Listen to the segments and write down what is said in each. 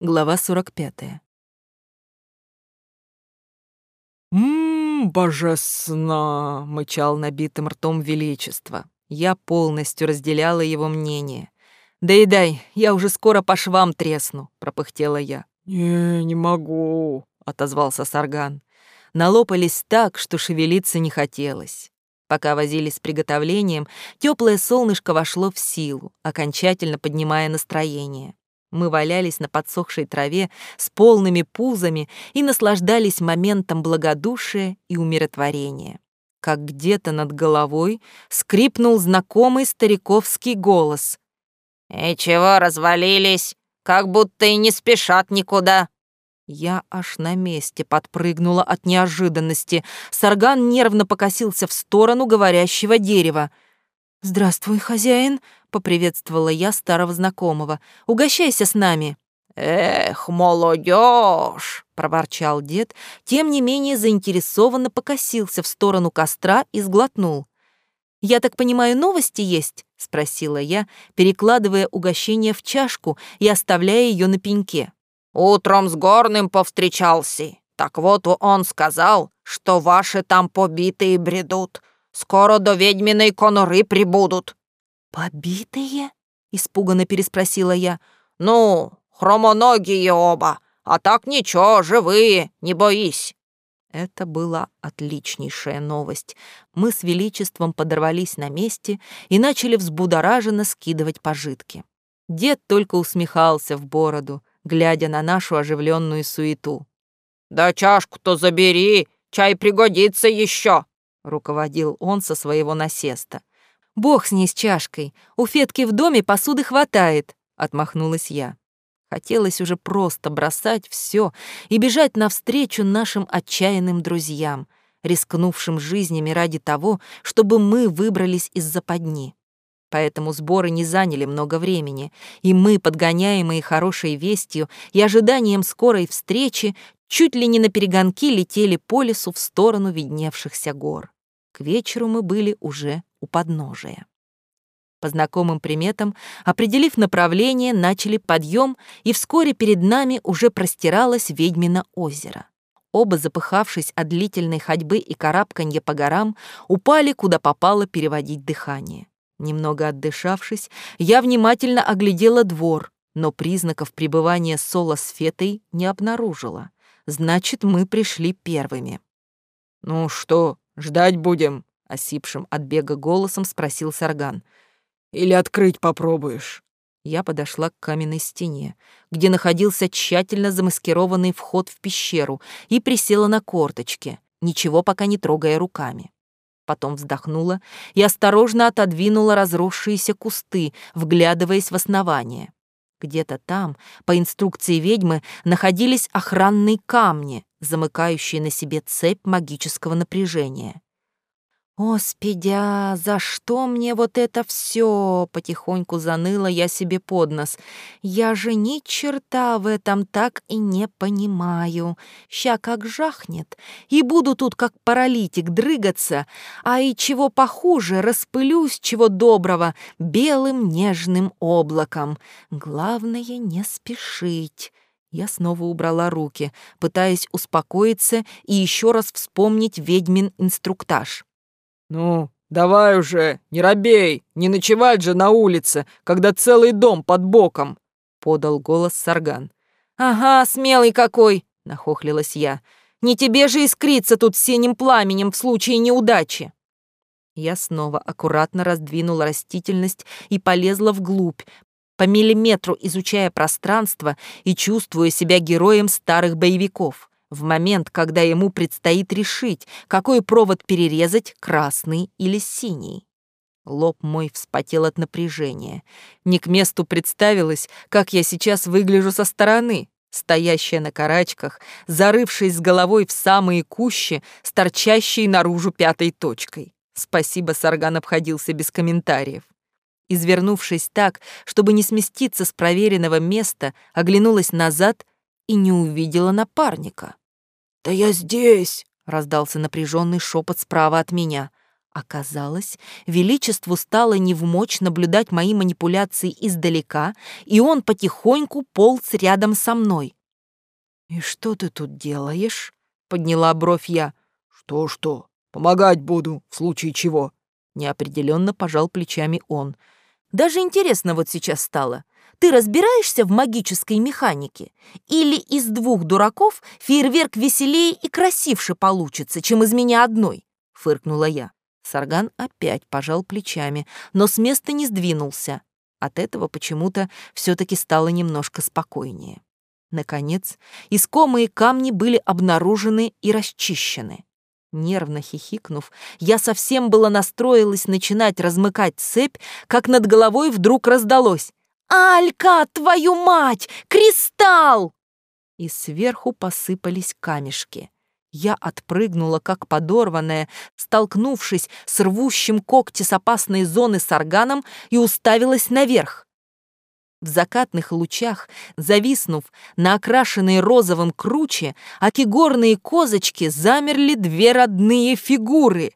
Глава 45. «Ммм, божественно!» — мычал набитым ртом величество. Я полностью разделяла его мнение. «Доедай, я уже скоро по швам тресну», — пропыхтела я. «Не, не могу», — отозвался Сарган. Налопались так, что шевелиться не хотелось. Пока возились с приготовлением, теплое солнышко вошло в силу, окончательно поднимая настроение. Мы валялись на подсохшей траве с полными пузами и наслаждались моментом благодушия и умиротворения. Как где-то над головой скрипнул знакомый стариковский голос. «И чего развалились? Как будто и не спешат никуда». Я аж на месте подпрыгнула от неожиданности. Сарган нервно покосился в сторону говорящего дерева. «Здравствуй, хозяин», — поприветствовала я старого знакомого. «Угощайся с нами». «Эх, молодежь!» — проворчал дед, тем не менее заинтересованно покосился в сторону костра и сглотнул. «Я так понимаю, новости есть?» — спросила я, перекладывая угощение в чашку и оставляя ее на пеньке. «Утром с Горным повстречался. Так вот он сказал, что ваши там побитые бредут. Скоро до ведьминой конуры прибудут». «Побитые?» — испуганно переспросила я. «Ну, хромоногие оба, а так ничего, живые, не боись». Это была отличнейшая новость. Мы с Величеством подорвались на месте и начали взбудораженно скидывать пожитки. Дед только усмехался в бороду, глядя на нашу оживленную суету. «Да чашку-то забери, чай пригодится еще», — руководил он со своего насеста. «Бог с ней с чашкой, у Фетки в доме посуды хватает», — отмахнулась я. Хотелось уже просто бросать все и бежать навстречу нашим отчаянным друзьям, рискнувшим жизнями ради того, чтобы мы выбрались из западни. Поэтому сборы не заняли много времени, и мы, подгоняемые хорошей вестью и ожиданием скорой встречи, чуть ли не на перегонки летели по лесу в сторону видневшихся гор. К вечеру мы были уже у подножия. По знакомым приметам, определив направление, начали подъем, и вскоре перед нами уже простиралось ведьмино озеро. Оба, запыхавшись от длительной ходьбы и карабканья по горам, упали, куда попало переводить дыхание. Немного отдышавшись, я внимательно оглядела двор, но признаков пребывания Соло с Фетой не обнаружила. Значит, мы пришли первыми. «Ну что, ждать будем?» — осипшим от бега голосом спросил Сарган. «Или открыть попробуешь?» Я подошла к каменной стене, где находился тщательно замаскированный вход в пещеру, и присела на корточки, ничего пока не трогая руками потом вздохнула и осторожно отодвинула разросшиеся кусты, вглядываясь в основание. Где-то там, по инструкции ведьмы, находились охранные камни, замыкающие на себе цепь магического напряжения. «Господи, за что мне вот это все? потихоньку заныла я себе под нос. «Я же ни черта в этом так и не понимаю. Ща как жахнет, и буду тут как паралитик дрыгаться, а и чего похуже, распылюсь чего доброго белым нежным облаком. Главное не спешить». Я снова убрала руки, пытаясь успокоиться и еще раз вспомнить ведьмин инструктаж. «Ну, давай уже, не робей, не ночевать же на улице, когда целый дом под боком!» — подал голос Сарган. «Ага, смелый какой!» — нахохлилась я. «Не тебе же искриться тут синим пламенем в случае неудачи!» Я снова аккуратно раздвинула растительность и полезла вглубь, по миллиметру изучая пространство и чувствуя себя героем старых боевиков в момент, когда ему предстоит решить, какой провод перерезать, красный или синий. Лоб мой вспотел от напряжения. Не к месту представилось, как я сейчас выгляжу со стороны, стоящая на карачках, зарывшись с головой в самые кущи, с торчащей наружу пятой точкой. Спасибо, Сарган обходился без комментариев. Извернувшись так, чтобы не сместиться с проверенного места, оглянулась назад и не увидела напарника. «Да я здесь!» — раздался напряженный шепот справа от меня, Оказалось, Величеству стало невмочь наблюдать мои манипуляции издалека, и он потихоньку полз рядом со мной. «И что ты тут делаешь?» — подняла бровь я. «Что-что? Помогать буду, в случае чего». Неопределенно пожал плечами он. «Даже интересно вот сейчас стало. Ты разбираешься в магической механике? Или из двух дураков фейерверк веселее и красивше получится, чем из меня одной?» — фыркнула я. Сарган опять пожал плечами, но с места не сдвинулся. От этого почему-то все-таки стало немножко спокойнее. Наконец, искомые камни были обнаружены и расчищены. Нервно хихикнув, я совсем было настроилась начинать размыкать цепь, как над головой вдруг раздалось. «Алька, твою мать! Кристалл!» И сверху посыпались камешки. Я отпрыгнула, как подорванная, столкнувшись с рвущим когти с опасной зоны с органом и уставилась наверх. В закатных лучах, зависнув на окрашенной розовым круче, акигорные козочки замерли две родные фигуры.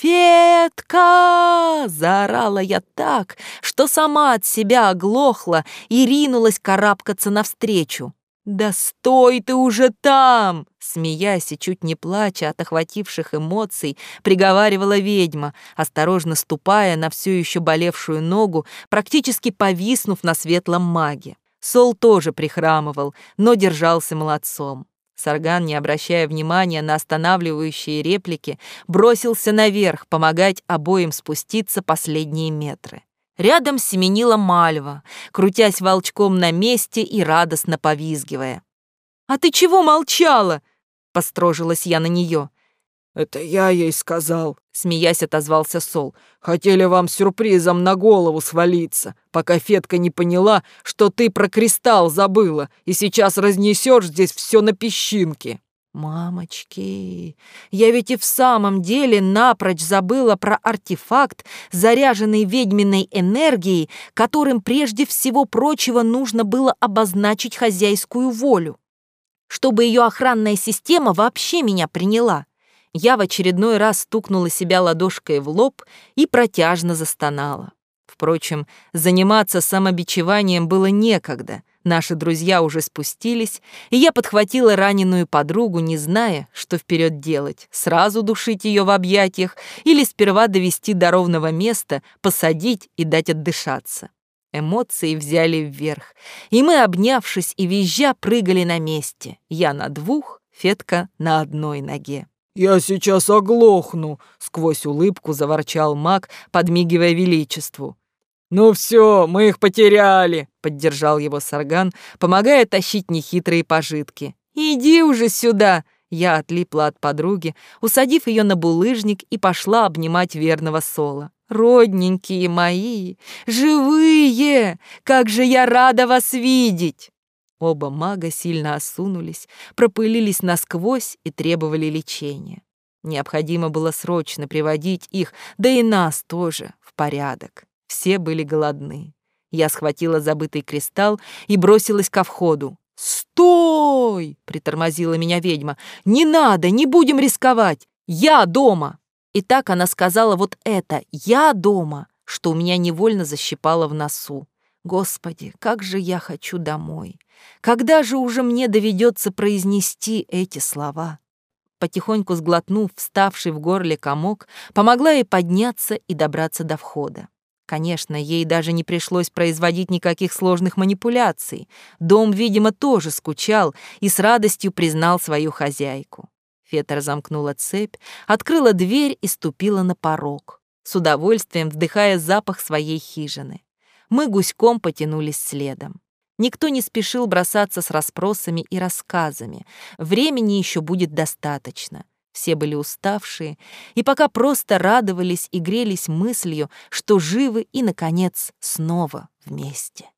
«Фетка!» — заорала я так, что сама от себя оглохла и ринулась карабкаться навстречу. «Да стой ты уже там!» Смеясь и чуть не плача от охвативших эмоций, приговаривала ведьма, осторожно ступая на все еще болевшую ногу, практически повиснув на светлом маге. Сол тоже прихрамывал, но держался молодцом. Сарган, не обращая внимания на останавливающие реплики, бросился наверх помогать обоим спуститься последние метры. Рядом семенила Мальва, крутясь волчком на месте и радостно повизгивая. «А ты чего молчала?» — построжилась я на нее. «Это я ей сказал», — смеясь отозвался Сол. «Хотели вам сюрпризом на голову свалиться, пока Фетка не поняла, что ты про кристалл забыла и сейчас разнесешь здесь все на песчинки». Мамочки, я ведь и в самом деле напрочь забыла про артефакт, заряженный ведьминой энергией, которым прежде всего прочего нужно было обозначить хозяйскую волю. Чтобы ее охранная система вообще меня приняла. Я в очередной раз стукнула себя ладошкой в лоб и протяжно застонала. Впрочем, заниматься самобичеванием было некогда. Наши друзья уже спустились, и я подхватила раненую подругу, не зная, что вперед делать, сразу душить ее в объятиях или сперва довести до ровного места, посадить и дать отдышаться. Эмоции взяли вверх, и мы, обнявшись и визжа, прыгали на месте. Я на двух, Фетка на одной ноге. «Я сейчас оглохну!» — сквозь улыбку заворчал маг, подмигивая величеству. «Ну все, мы их потеряли!» — поддержал его Сарган, помогая тащить нехитрые пожитки. «Иди уже сюда!» Я отлипла от подруги, усадив ее на булыжник и пошла обнимать верного Сола. «Родненькие мои! Живые! Как же я рада вас видеть!» Оба мага сильно осунулись, пропылились насквозь и требовали лечения. Необходимо было срочно приводить их, да и нас тоже, в порядок. Все были голодны. Я схватила забытый кристалл и бросилась ко входу. «Стой!» — притормозила меня ведьма. «Не надо, не будем рисковать! Я дома!» И так она сказала вот это «я дома», что у меня невольно защипало в носу. Господи, как же я хочу домой! Когда же уже мне доведется произнести эти слова? Потихоньку сглотнув вставший в горле комок, помогла ей подняться и добраться до входа. Конечно, ей даже не пришлось производить никаких сложных манипуляций. Дом, видимо, тоже скучал и с радостью признал свою хозяйку. Фета разомкнула цепь, открыла дверь и ступила на порог, с удовольствием вдыхая запах своей хижины. Мы гуськом потянулись следом. Никто не спешил бросаться с расспросами и рассказами. Времени еще будет достаточно. Все были уставшие и пока просто радовались и грелись мыслью, что живы и, наконец, снова вместе.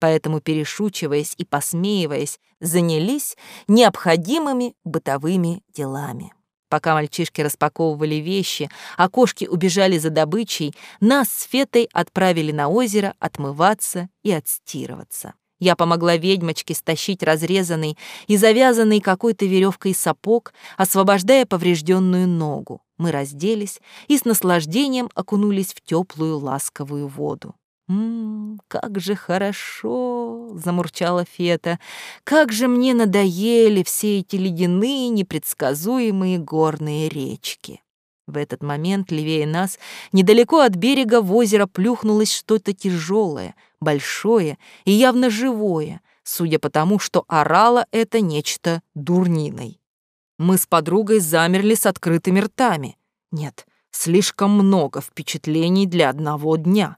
Поэтому, перешучиваясь и посмеиваясь, занялись необходимыми бытовыми делами. Пока мальчишки распаковывали вещи, а кошки убежали за добычей, нас с Фетой отправили на озеро отмываться и отстирываться. Я помогла ведьмочке стащить разрезанный и завязанный какой-то веревкой сапог, освобождая поврежденную ногу. Мы разделись и с наслаждением окунулись в теплую ласковую воду. «Ммм, как же хорошо!» — замурчала Фета. «Как же мне надоели все эти ледяные, непредсказуемые горные речки!» В этот момент левее нас, недалеко от берега в озеро плюхнулось что-то тяжелое, большое и явно живое, судя по тому, что орало это нечто дурниной. Мы с подругой замерли с открытыми ртами. Нет, слишком много впечатлений для одного дня.